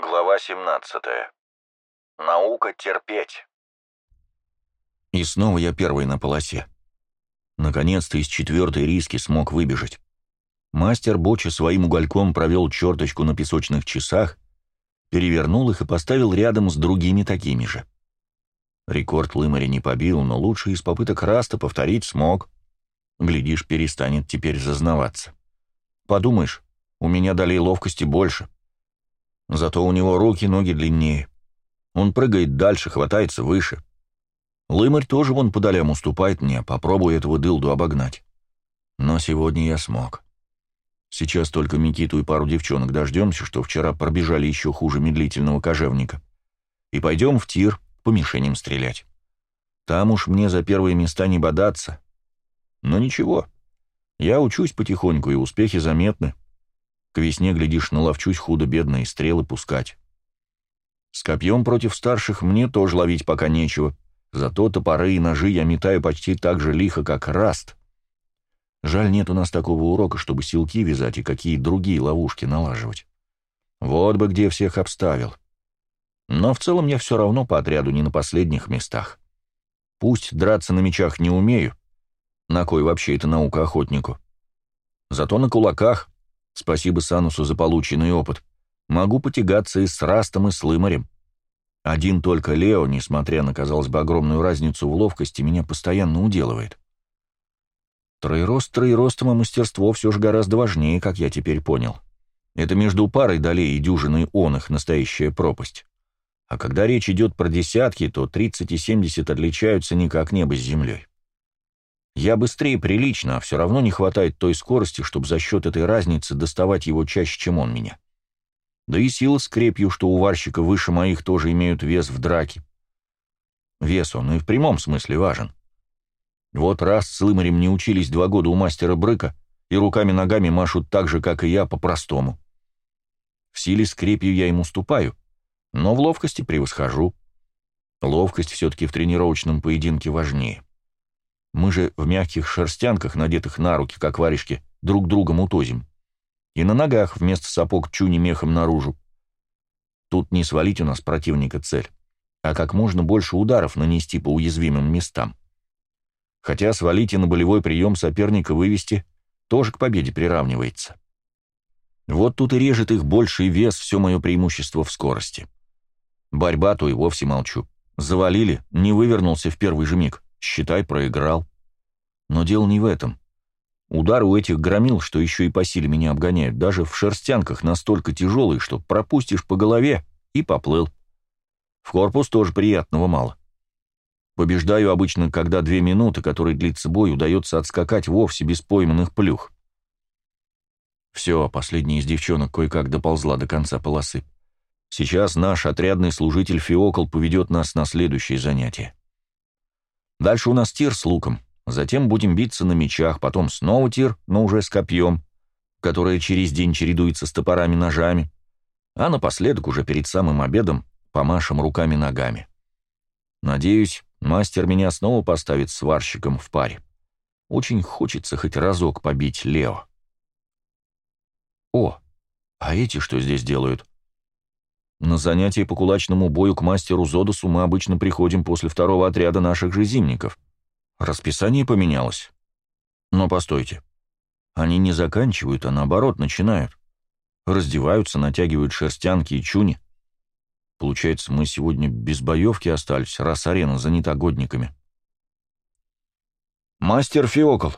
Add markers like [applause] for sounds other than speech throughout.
Глава 17. Наука терпеть. И снова я первый на полосе. Наконец-то из четвертой риски смог выбежать. Мастер Боча своим угольком провел черточку на песочных часах, перевернул их и поставил рядом с другими такими же. Рекорд Лымари не побил, но лучшее из попыток Раста повторить смог. Глядишь, перестанет теперь зазнаваться. Подумаешь, у меня долей ловкости больше. Зато у него руки и ноги длиннее. Он прыгает дальше, хватается выше. Лымарь тоже вон по долям уступает мне, попробую этого дылду обогнать. Но сегодня я смог. Сейчас только Микиту и пару девчонок дождемся, что вчера пробежали еще хуже медлительного кожевника. И пойдем в тир по мишеням стрелять. Там уж мне за первые места не бодаться. Но ничего, я учусь потихоньку, и успехи заметны. Весне, глядишь, наловчусь худо-бедно и стрелы пускать. С копьем против старших мне тоже ловить пока нечего, зато топоры и ножи я метаю почти так же лихо, как раст. Жаль, нет у нас такого урока, чтобы силки вязать и какие другие ловушки налаживать. Вот бы где всех обставил. Но в целом я все равно по отряду не на последних местах. Пусть драться на мечах не умею, на кой вообще это наука охотнику. Зато на кулаках, спасибо Санусу за полученный опыт, могу потягаться и с Растом, и с Лымарем. Один только Лео, несмотря на, казалось бы, огромную разницу в ловкости, меня постоянно уделывает. Троерост троеростом, а мастерство все же гораздо важнее, как я теперь понял. Это между парой долей и дюжиной он их настоящая пропасть. А когда речь идет про десятки, то 30 и 70 отличаются не как небо с землей. Я быстрее прилично, а все равно не хватает той скорости, чтобы за счет этой разницы доставать его чаще, чем он меня. Да и сила с крепью, что у варщика выше моих, тоже имеют вес в драке. Вес он и в прямом смысле важен. Вот раз с Лымарем не учились два года у мастера Брыка, и руками-ногами машут так же, как и я, по-простому. В силе с крепью я им уступаю, но в ловкости превосхожу. Ловкость все-таки в тренировочном поединке важнее. Мы же в мягких шерстянках, надетых на руки, как варежки, друг другом утозим. И на ногах вместо сапог чуни мехом наружу. Тут не свалить у нас противника цель, а как можно больше ударов нанести по уязвимым местам. Хотя свалить и на болевой прием соперника вывести тоже к победе приравнивается. Вот тут и режет их больший вес все мое преимущество в скорости. Борьба то и вовсе молчу. Завалили, не вывернулся в первый же миг. Считай, проиграл. Но дело не в этом. Удары у этих громил, что еще и по силе меня обгоняют, даже в шерстянках настолько тяжелые, что пропустишь по голове и поплыл. В корпус тоже приятного мало. Побеждаю обычно, когда две минуты, которые длится бой, удается отскакать вовсе без пойманных плюх. Все, последняя из девчонок кое-как доползла до конца полосы. Сейчас наш отрядный служитель Фиокол поведет нас на следующее занятие. Дальше у нас тир с луком. Затем будем биться на мечах, потом снова тир, но уже с копьем, которое через день чередуется с топорами-ножами. А напоследок, уже перед самым обедом, помашем руками-ногами. Надеюсь, мастер меня снова поставит сварщиком в паре. Очень хочется хоть разок побить Лео. О, а эти что здесь делают? На занятия по кулачному бою к мастеру Зодосу мы обычно приходим после второго отряда наших же зимников. Расписание поменялось. Но постойте. Они не заканчивают, а наоборот начинают. Раздеваются, натягивают шерстянки и чуни. Получается, мы сегодня без боевки остались, раз арена занята годниками. «Мастер Фиокол,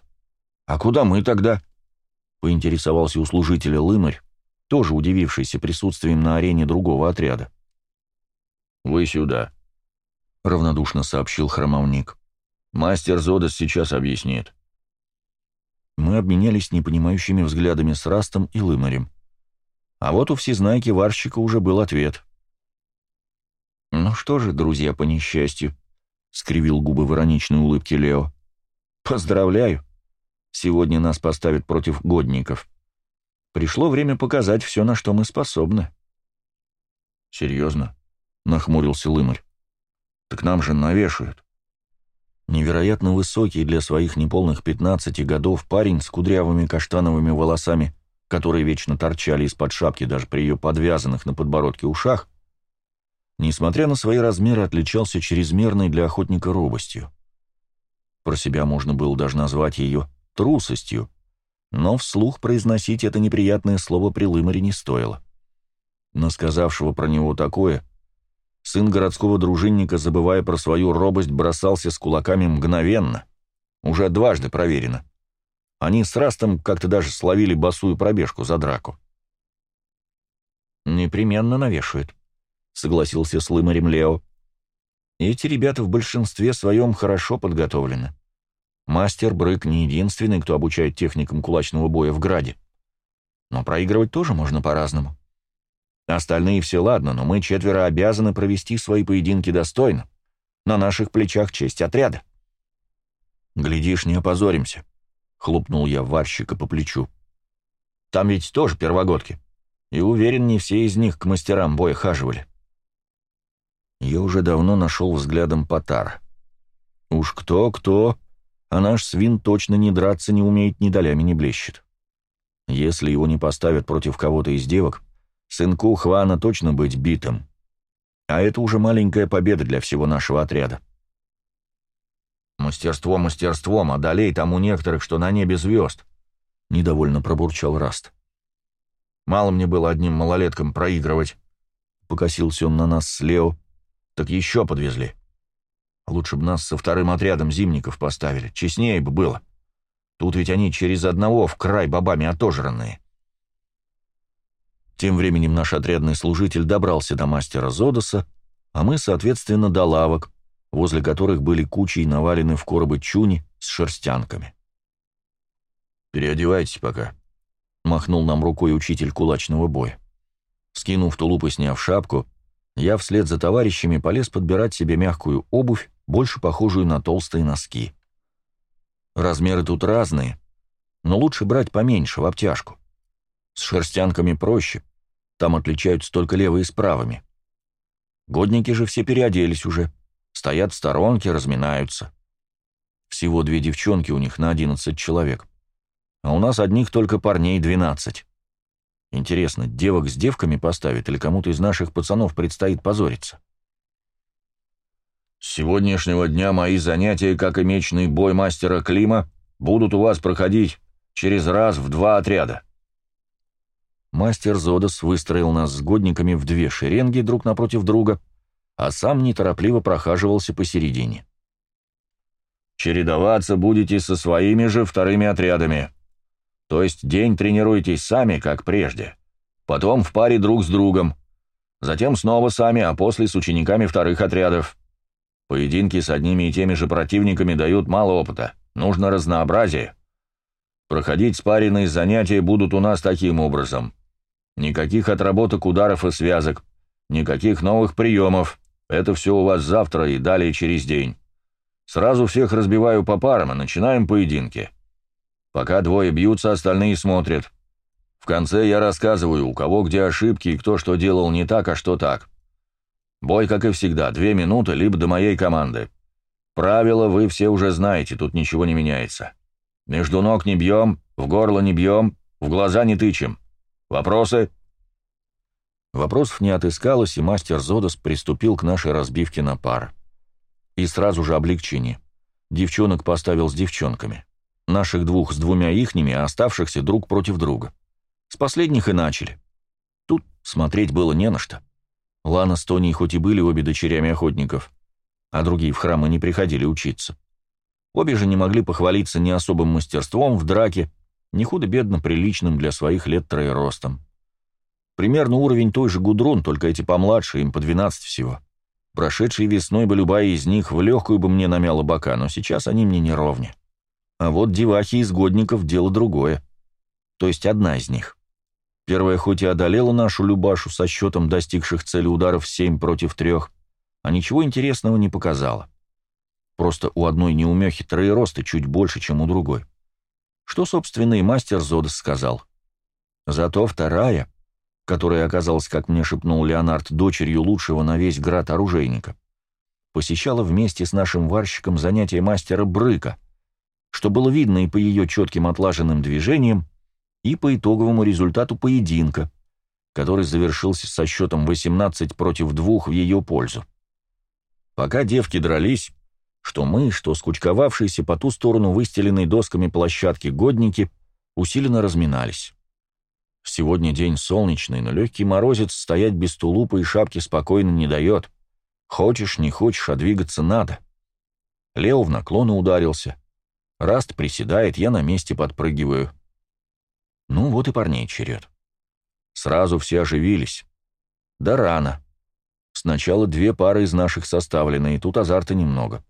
а куда мы тогда?» — поинтересовался у служителя Лымарь, тоже удивившийся присутствием на арене другого отряда. «Вы сюда», — равнодушно сообщил хромовник. «Мастер Зодос сейчас объяснит». Мы обменялись непонимающими взглядами с Растом и Лымарем. А вот у всезнайки варщика уже был ответ. «Ну что же, друзья, по несчастью», — скривил губы в ироничной улыбке Лео. «Поздравляю. Сегодня нас поставят против годников. Пришло время показать все, на что мы способны. «Серьезно?» — нахмурился Лымарь. «Так нам же навешают». Невероятно высокий для своих неполных пятнадцати годов парень с кудрявыми каштановыми волосами которые вечно торчали из-под шапки даже при ее подвязанных на подбородке ушах, несмотря на свои размеры, отличался чрезмерной для охотника робостью. Про себя можно было даже назвать ее трусостью, но вслух произносить это неприятное слово при Лымаре не стоило. Но сказавшего про него такое, сын городского дружинника, забывая про свою робость, бросался с кулаками мгновенно, уже дважды проверено. Они с Растом как-то даже словили босую пробежку за драку. «Непременно навешают», — согласился с Лымарем Лео. «Эти ребята в большинстве своем хорошо подготовлены. Мастер Брык не единственный, кто обучает техникам кулачного боя в Граде. Но проигрывать тоже можно по-разному. Остальные все ладно, но мы четверо обязаны провести свои поединки достойно. На наших плечах честь отряда. Глядишь, не опозоримся. Хлопнул я варщика по плечу. Там ведь тоже первогодки. И уверен, не все из них к мастерам боя хаживали. Я уже давно нашел взглядом Потар. Уж кто-кто, а наш свин точно не драться не умеет, ни долями не блещет. Если его не поставят против кого-то из девок, сынку Хвана точно быть битым. А это уже маленькая победа для всего нашего отряда. «Мастерство мастерством, одолей там у некоторых, что на небе звезд», — недовольно пробурчал Раст. «Мало мне было одним малолеткам проигрывать», — покосился он на нас с Лео. «Так еще подвезли. Лучше бы нас со вторым отрядом зимников поставили, честнее бы было. Тут ведь они через одного в край бабами отожранные». Тем временем наш отрядный служитель добрался до мастера Зодоса, а мы, соответственно, до лавок, возле которых были кучей навалены в коробы чуни с шерстянками. «Переодевайтесь пока», — махнул нам рукой учитель кулачного боя. Скинув тулуп и сняв шапку, я вслед за товарищами полез подбирать себе мягкую обувь, больше похожую на толстые носки. Размеры тут разные, но лучше брать поменьше, в обтяжку. С шерстянками проще, там отличаются только левые с правыми. Годники же все переоделись уже, Стоят в сторонке, разминаются. Всего две девчонки у них на одиннадцать человек. А у нас одних только парней двенадцать. Интересно, девок с девками поставят или кому-то из наших пацанов предстоит позориться? С сегодняшнего дня мои занятия, как и мечный бой мастера Клима, будут у вас проходить через раз в два отряда. Мастер Зодос выстроил нас с годниками в две шеренги друг напротив друга а сам неторопливо прохаживался посередине. «Чередоваться будете со своими же вторыми отрядами. То есть день тренируйтесь сами, как прежде. Потом в паре друг с другом. Затем снова сами, а после с учениками вторых отрядов. Поединки с одними и теми же противниками дают мало опыта. Нужно разнообразие. Проходить спаренные занятия будут у нас таким образом. Никаких отработок ударов и связок, никаких новых приемов, это все у вас завтра и далее через день. Сразу всех разбиваю по парам и начинаем поединки. Пока двое бьются, остальные смотрят. В конце я рассказываю, у кого где ошибки и кто что делал не так, а что так. Бой, как и всегда, две минуты, либо до моей команды. Правила вы все уже знаете, тут ничего не меняется. Между ног не бьем, в горло не бьем, в глаза не тычем. Вопросы?» Вопросов не отыскалось, и мастер Зодос приступил к нашей разбивке на пар. И сразу же облегчение. Девчонок поставил с девчонками. Наших двух с двумя ихними, а оставшихся друг против друга. С последних и начали. Тут смотреть было не на что. Лана с Тони хоть и были обе дочерями охотников, а другие в храмы не приходили учиться. Обе же не могли похвалиться ни особым мастерством в драке, ни худо-бедно приличным для своих лет троеростом. Примерно уровень той же Гудрун, только эти помладше, им по 12 всего. Прошедшей весной бы любая из них в легкую бы мне намяла бока, но сейчас они мне не ровня. А вот девахи из годников — дело другое. То есть одна из них. Первая хоть и одолела нашу Любашу со счетом достигших цели ударов 7 против 3, а ничего интересного не показала. Просто у одной неумехи троеросты чуть больше, чем у другой. Что, собственно, и мастер Зодос сказал. Зато вторая — которая оказалась, как мне шепнул Леонард, дочерью лучшего на весь град оружейника, посещала вместе с нашим варщиком занятия мастера Брыка, что было видно и по ее четким отлаженным движениям, и по итоговому результату поединка, который завершился со счетом 18 против 2 в ее пользу. Пока девки дрались, что мы, что скучковавшиеся по ту сторону выстеленной досками площадки годники усиленно разминались. Сегодня день солнечный, но легкий морозец стоять без тулупа и шапки спокойно не дает. Хочешь, не хочешь, а двигаться надо. Лео в наклоны ударился. Раст приседает, я на месте подпрыгиваю. Ну вот и парней черед. Сразу все оживились. Да рано. Сначала две пары из наших составлены, и тут азарта немного.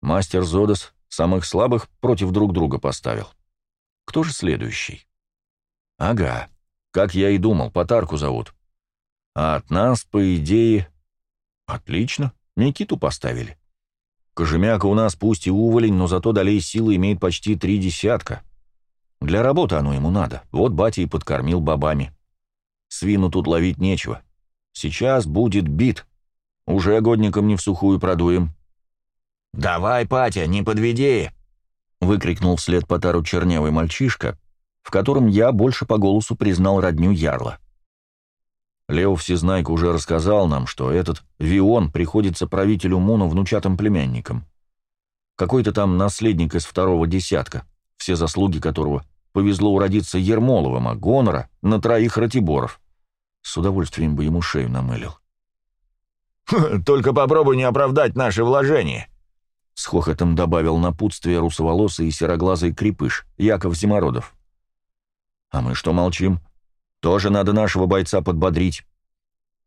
Мастер Зодос самых слабых против друг друга поставил. Кто же следующий? Ага, как я и думал, Потарку зовут. А от нас, по идее... Отлично, Никиту поставили. Кожемяка у нас пусть и уволень, но зато долей силы имеет почти три десятка. Для работы оно ему надо. Вот батя и подкормил бабами. Свину тут ловить нечего. Сейчас будет бит. Уже годником не в сухую продуем. «Давай, Патя, не подведи!» — выкрикнул вслед Потару чернявый мальчишка, в котором я больше по голосу признал родню Ярла. Лео Всезнайка уже рассказал нам, что этот Вион приходится правителю Муну внучатым племянником. Какой-то там наследник из второго десятка, все заслуги которого повезло уродиться Ермоловым, а гонора на троих ратиборов. С удовольствием бы ему шею намылил. «Только попробуй не оправдать наши вложения», — с хохотом добавил напутствие русоволосый и сероглазый крепыш, Яков Зимородов. «А мы что молчим? Тоже надо нашего бойца подбодрить».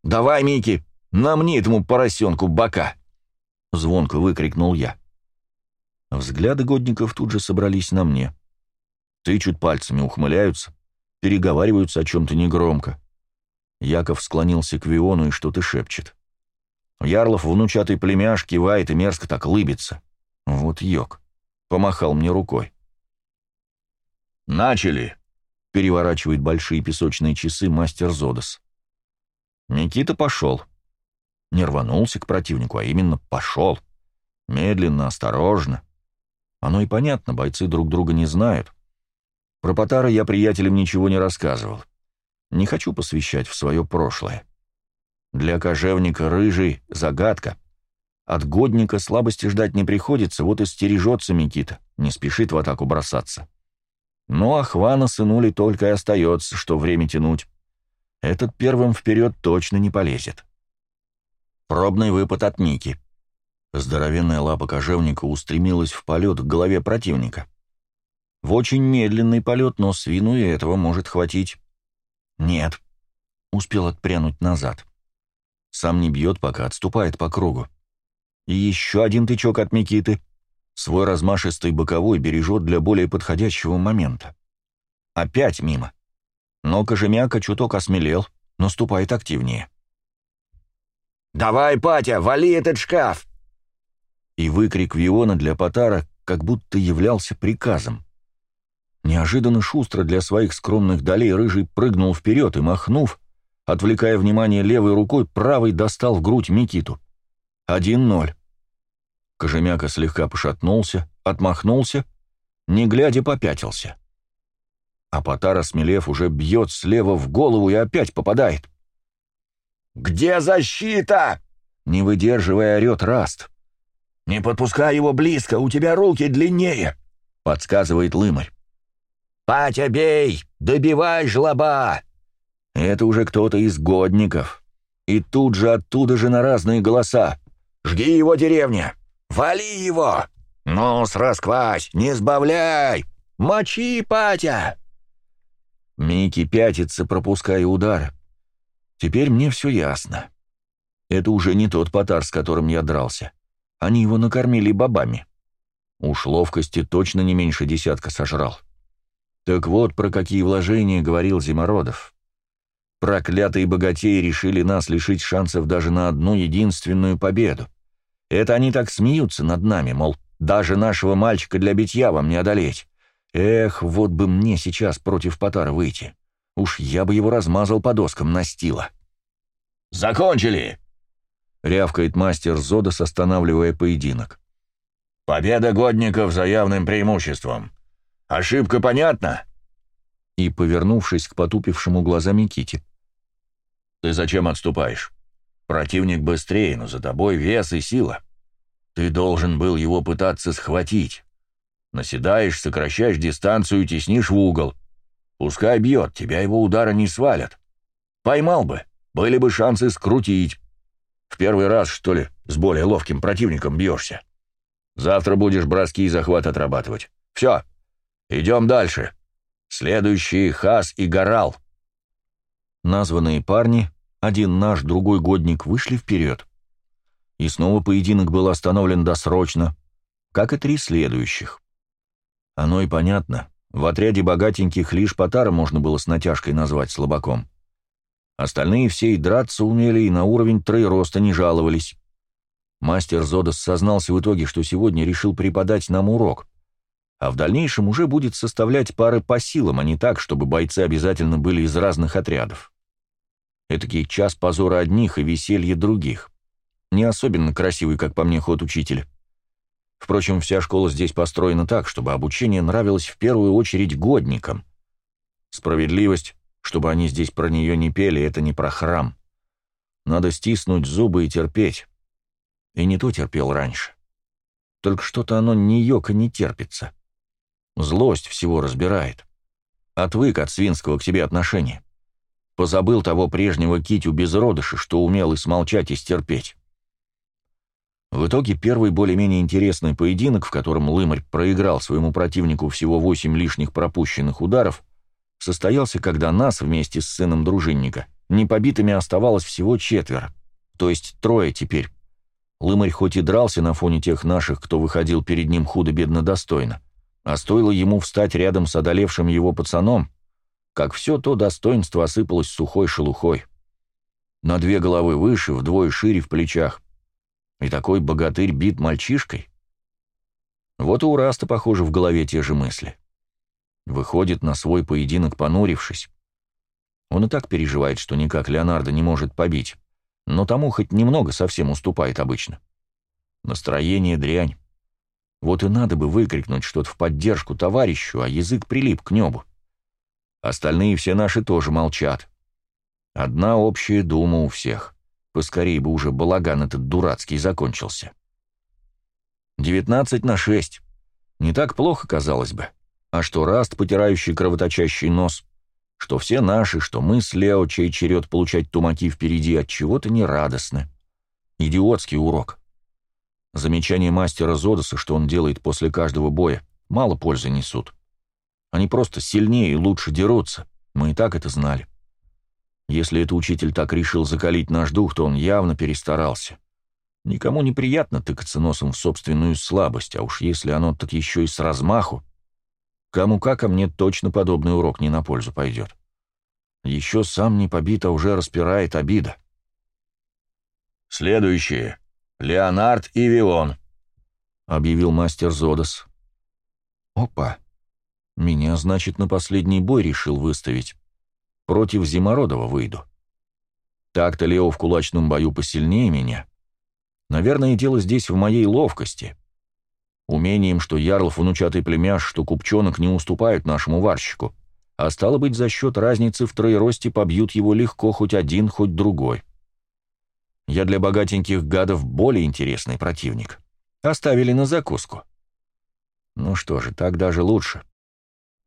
«Давай, Мики, намни этому поросенку бока!» — звонко выкрикнул я. Взгляды годников тут же собрались на мне тычут пальцами, ухмыляются, переговариваются о чем-то негромко. Яков склонился к Виону и что-то шепчет. Ярлов внучатый племяш кивает и мерзко так лыбится. Вот йог. Помахал мне рукой. «Начали!» — переворачивает большие песочные часы мастер Зодос. Никита пошел. Не рванулся к противнику, а именно пошел. Медленно, осторожно. Оно и понятно, бойцы друг друга не знают. Про Потара я приятелям ничего не рассказывал. Не хочу посвящать в свое прошлое. Для кожевника рыжий — загадка. От годника слабости ждать не приходится, вот и стережется Микита, не спешит в атаку бросаться. Ну а Хвана сынули только и остается, что время тянуть. Этот первым вперед точно не полезет. Пробный выпад от Мики. Здоровенная лапа кожевника устремилась в полет к голове противника. В очень медленный полет, но свину и этого может хватить. Нет. Успел отпрянуть назад. Сам не бьет, пока отступает по кругу. И еще один тычок от Микиты. Свой размашистый боковой бережет для более подходящего момента. Опять мимо. Но Кожемяка чуток осмелел, наступает активнее. «Давай, Патя, вали этот шкаф!» И выкрик Виона для Потара как будто являлся приказом. Неожиданно шустро для своих скромных долей рыжий прыгнул вперед и, махнув, отвлекая внимание левой рукой, правой достал в грудь Микиту. Один ноль. Кожемяка слегка пошатнулся, отмахнулся, не глядя попятился. А Потара, смелев, уже бьет слева в голову и опять попадает. «Где защита?» Не выдерживая, орет Раст. «Не подпускай его близко, у тебя руки длиннее», — подсказывает Лымарь. «Патя, бей! Добивай жлоба!» Это уже кто-то из годников. И тут же оттуда же на разные голоса. «Жги его, деревня! Вали его! Ну, расквась, не сбавляй! Мочи, Патя!» Микки пятится, пропуская удар. Теперь мне все ясно. Это уже не тот потар, с которым я дрался. Они его накормили бобами. Уж ловкости точно не меньше десятка сожрал. Так вот, про какие вложения говорил Зимородов. Проклятые богатеи решили нас лишить шансов даже на одну единственную победу. Это они так смеются над нами, мол, даже нашего мальчика для битья вам не одолеть. Эх, вот бы мне сейчас против Потара выйти. Уж я бы его размазал по доскам настила. «Закончили!» — рявкает мастер Зодос, останавливая поединок. «Победа годников за явным преимуществом. Ошибка понятна?» и повернувшись к потупившему глаза Миките. «Ты зачем отступаешь? Противник быстрее, но за тобой вес и сила. Ты должен был его пытаться схватить. Наседаешь, сокращаешь дистанцию, теснишь в угол. Пускай бьет, тебя его удара не свалят. Поймал бы, были бы шансы скрутить. В первый раз, что ли, с более ловким противником бьешься. Завтра будешь броски и захват отрабатывать. Все, идем дальше. Следующий Хас и Горал. Названные парни, один наш, другой годник, вышли вперед. И снова поединок был остановлен досрочно, как и три следующих. Оно и понятно. В отряде богатеньких лишь Потара можно было с натяжкой назвать слабаком. Остальные все и драться умели, и на уровень троероста не жаловались. Мастер Зодос сознался в итоге, что сегодня решил преподать нам урок, а в дальнейшем уже будет составлять пары по силам, а не так, чтобы бойцы обязательно были из разных отрядов. Этакий час позора одних и веселье других. Не особенно красивый, как по мне, ход учителя. Впрочем, вся школа здесь построена так, чтобы обучение нравилось в первую очередь годникам. Справедливость, чтобы они здесь про нее не пели, это не про храм. Надо стиснуть зубы и терпеть. И не то терпел раньше. Только что-то оно ни йока не терпится. Злость всего разбирает. Отвык от свинского к себе отношения. Позабыл того прежнего Китю без родыши, что умел и смолчать, и стерпеть. В итоге первый более-менее интересный поединок, в котором Лымарь проиграл своему противнику всего восемь лишних пропущенных ударов, состоялся, когда нас вместе с сыном дружинника непобитыми оставалось всего четверо, то есть трое теперь. Лымарь хоть и дрался на фоне тех наших, кто выходил перед ним худо-бедно достойно, а стоило ему встать рядом с одолевшим его пацаном, как все то достоинство осыпалось сухой шелухой. На две головы выше, вдвое шире в плечах — и такой богатырь бит мальчишкой? Вот и у Раста, похоже, в голове те же мысли. Выходит на свой поединок, понурившись. Он и так переживает, что никак Леонардо не может побить, но тому хоть немного совсем уступает обычно. Настроение дрянь. Вот и надо бы выкрикнуть что-то в поддержку товарищу, а язык прилип к небу. Остальные все наши тоже молчат. Одна общая дума у всех. Поскорей бы уже балаган этот дурацкий закончился. 19 на 6. Не так плохо, казалось бы. А что Раст, потирающий кровоточащий нос, что все наши, что мы с Лео, чей черед получать тумаки впереди, от чего-то нерадостны. Идиотский урок. Замечание мастера Зодоса, что он делает после каждого боя, мало пользы несут. Они просто сильнее и лучше дерутся. Мы и так это знали. Если это учитель так решил закалить наш дух, то он явно перестарался. Никому неприятно тыкаться носом в собственную слабость, а уж если оно так еще и с размаху. Кому как, а мне точно подобный урок не на пользу пойдет. Еще сам не побит, а уже распирает обида. «Следующие. Леонард и Вион», — объявил мастер Зодос. «Опа. Меня, значит, на последний бой решил выставить. Против Зимородова выйду. Так-то Лео в кулачном бою посильнее меня. Наверное, дело здесь в моей ловкости. Умением, что Ярлов внучатый племяш, что Купчонок не уступают нашему варщику, а стало быть, за счет разницы в троеросте побьют его легко хоть один, хоть другой. Я для богатеньких гадов более интересный противник. Оставили на закуску. Ну что же, так даже лучше.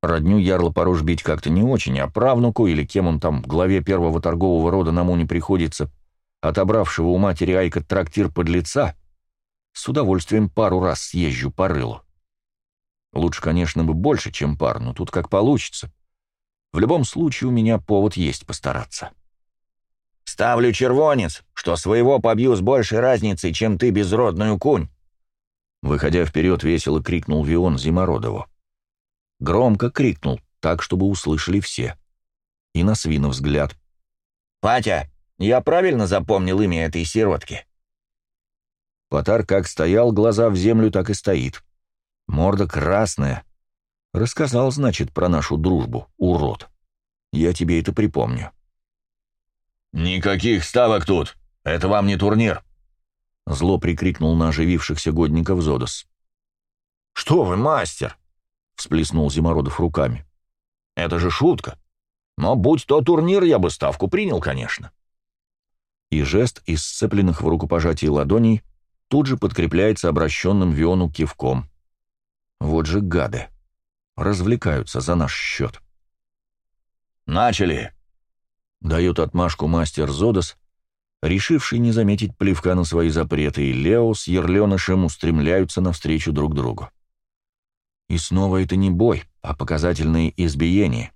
Родню Ярла порож бить как-то не очень, а правнуку, или кем он там, главе первого торгового рода на не приходится, отобравшего у матери Айка трактир под лица, с удовольствием пару раз съезжу по рылу. Лучше, конечно, бы больше, чем пар, но тут как получится. В любом случае у меня повод есть постараться. «Ставлю червонец, что своего побью с большей разницей, чем ты, безродную кунь!» Выходя вперед, весело крикнул Вион Зимородову. Громко крикнул, так, чтобы услышали все. И на свина взгляд. «Патя, я правильно запомнил имя этой сиротки?» Потар как стоял, глаза в землю, так и стоит. Морда красная. Рассказал, значит, про нашу дружбу, урод. Я тебе это припомню. «Никаких ставок тут! Это вам не турнир!» Зло прикрикнул на оживившихся годников Зодос. «Что вы, мастер!» — всплеснул Зимородов руками. Это же шутка. Но будь то турнир, я бы ставку принял, конечно. И жест из сцепленных в рукопожатии ладоней тут же подкрепляется обращенным Виону кивком. Вот же гады. Развлекаются за наш счет. «Начали!» — дает отмашку мастер Зодос, решивший не заметить плевка на свои запреты, и Лео с Ерленышем устремляются навстречу друг другу. И снова это не бой, а показательные избиения.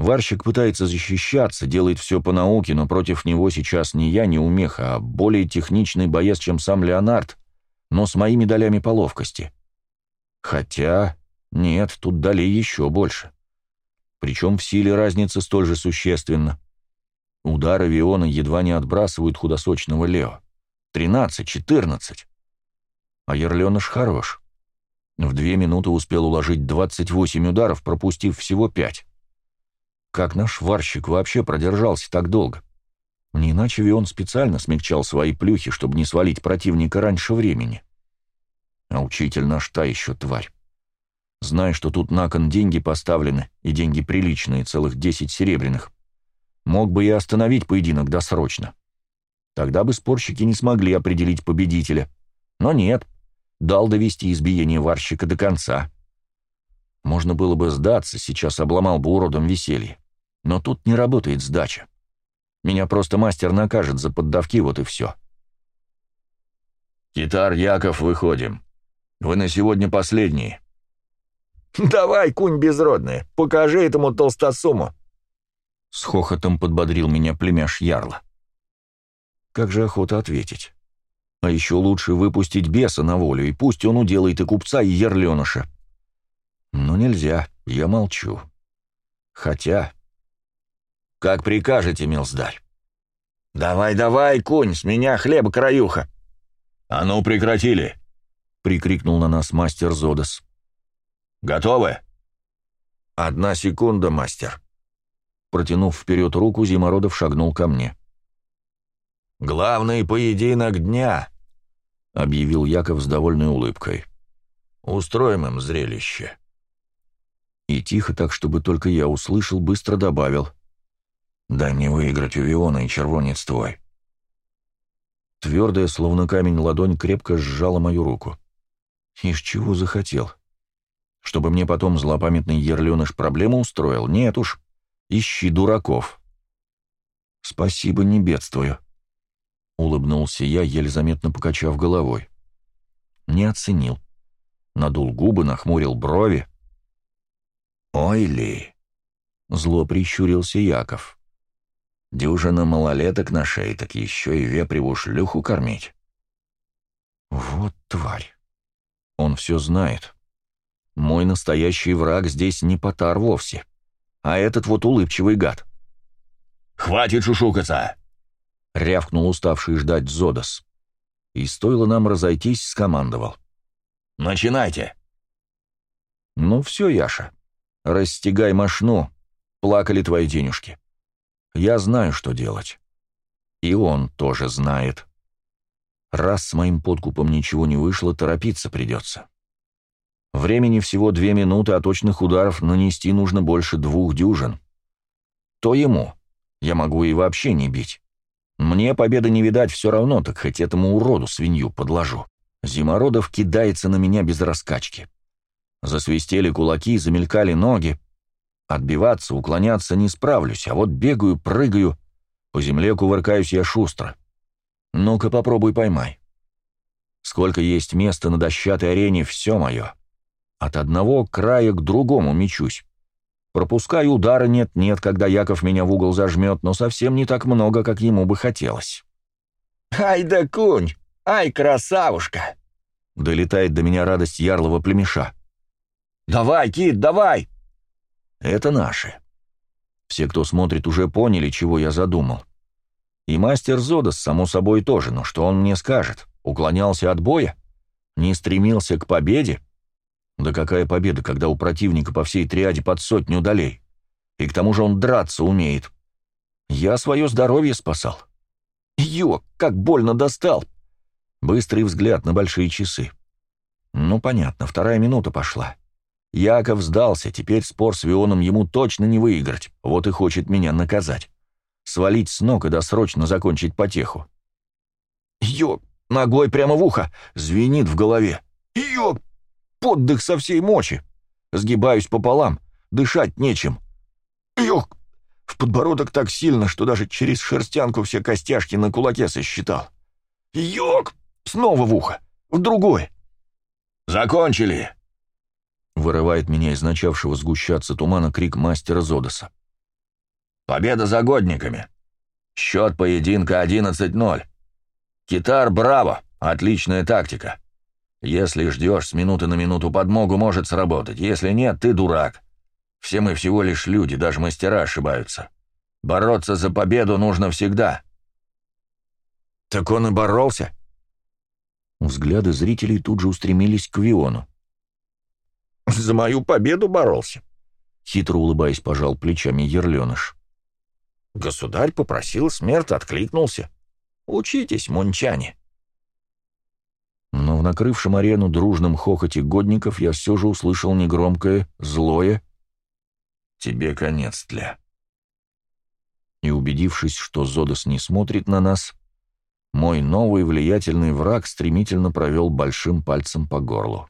Варщик пытается защищаться, делает все по науке, но против него сейчас не я, не умеха, а более техничный боец, чем сам Леонард, но с моими долями по ловкости. Хотя, нет, тут долей еще больше. Причем в силе разница столь же существенна. Удары Виона едва не отбрасывают худосочного Лео. Тринадцать, четырнадцать. А Ерленыш хорош. В две минуты успел уложить двадцать восемь ударов, пропустив всего пять. Как наш варщик вообще продержался так долго? Не иначе Вион специально смягчал свои плюхи, чтобы не свалить противника раньше времени. А учитель наш та еще тварь. Зная, что тут на кон деньги поставлены, и деньги приличные, целых десять серебряных, мог бы и остановить поединок досрочно. Тогда бы спорщики не смогли определить победителя. Но нет, дал довести избиение варщика до конца. Можно было бы сдаться, сейчас обломал бы уродом веселье. Но тут не работает сдача. Меня просто мастер накажет за поддавки, вот и все. «Китар, Яков, выходим. Вы на сегодня последние». «Давай, кунь безродная, покажи этому толстосуму!» С хохотом подбодрил меня племяш Ярла. Как же охота ответить. А еще лучше выпустить беса на волю, и пусть он уделает и купца, и ерленыша. Но нельзя, я молчу. Хотя... Как прикажете, милздарь. «Давай, давай, кунь, с меня хлеба краюха!» «А ну, прекратили!» — прикрикнул на нас мастер Зодос. «Готовы?» «Одна секунда, мастер». Протянув вперед руку, Зимородов шагнул ко мне. «Главный поединок дня», — объявил Яков с довольной улыбкой. «Устроим им зрелище». И тихо, так чтобы только я услышал, быстро добавил. «Дай мне выиграть у Виона, и червонец твой». Твердая, словно камень, ладонь крепко сжала мою руку. Из чего захотел? Чтобы мне потом злопамятный ерленыш проблему устроил? Нет уж. Ищи дураков. Спасибо, не бедствую. Улыбнулся я, еле заметно покачав головой. Не оценил. Надул губы, нахмурил брови. «Ой ли!» — зло прищурился Яков. «Дюжина малолеток на шее, так еще и веприву шлюху кормить». «Вот тварь! Он все знает. Мой настоящий враг здесь не Потар вовсе, а этот вот улыбчивый гад». «Хватит шушукаться!» — рявкнул уставший ждать Зодос. И стоило нам разойтись, скомандовал. «Начинайте!» «Ну все, Яша, расстегай мошну, плакали твои денежки. Я знаю, что делать. И он тоже знает. Раз с моим подкупом ничего не вышло, торопиться придется. Времени всего две минуты, а точных ударов нанести нужно больше двух дюжин. То ему. Я могу и вообще не бить. Мне победы не видать все равно, так хоть этому уроду свинью подложу. Зимородов кидается на меня без раскачки. Засвистели кулаки, замелькали ноги. Отбиваться, уклоняться не справлюсь, а вот бегаю, прыгаю. По земле кувыркаюсь я шустро. Ну-ка попробуй поймай. Сколько есть места на дощатой арене, все мое. От одного края к другому мечусь. Пропускаю удары нет-нет, когда Яков меня в угол зажмет, но совсем не так много, как ему бы хотелось. «Ай да кунь! Ай, красавушка!» Долетает до меня радость ярлого племеша. «Давай, Кит, давай!» Это наши. Все, кто смотрит, уже поняли, чего я задумал. И мастер Зодос, само собой, тоже, но что он мне скажет? Уклонялся от боя? Не стремился к победе? Да какая победа, когда у противника по всей триаде под сотню долей? И к тому же он драться умеет. Я свое здоровье спасал. Ё, как больно достал! Быстрый взгляд на большие часы. Ну, понятно, вторая минута пошла. Яков сдался, теперь спор с Вионом ему точно не выиграть, вот и хочет меня наказать. Свалить с ног и досрочно закончить потеху. Ё, ногой прямо в ухо, звенит в голове. Ё, поддых со всей мочи. Сгибаюсь пополам, дышать нечем. Ё, в подбородок так сильно, что даже через шерстянку все костяшки на кулаке сосчитал. Ёк! Снова в ухо. В другое. «Закончили!» Вырывает меня из начавшего сгущаться тумана крик мастера Зодоса. «Победа за годниками! Счет поединка 11-0. Китар, браво! Отличная тактика. Если ждешь с минуты на минуту подмогу, может сработать. Если нет, ты дурак. Все мы всего лишь люди, даже мастера ошибаются. Бороться за победу нужно всегда». «Так он и боролся?» Взгляды зрителей тут же устремились к Виону. [laughs] «За мою победу боролся», — хитро улыбаясь, пожал плечами Ерленыш. «Государь попросил, смерть откликнулся. Учитесь, мунчане». Но в накрывшем арену дружном хохоте годников я все же услышал негромкое, злое «Тебе конец, тля». И убедившись, что Зодос не смотрит на нас, мой новый влиятельный враг стремительно провел большим пальцем по горлу.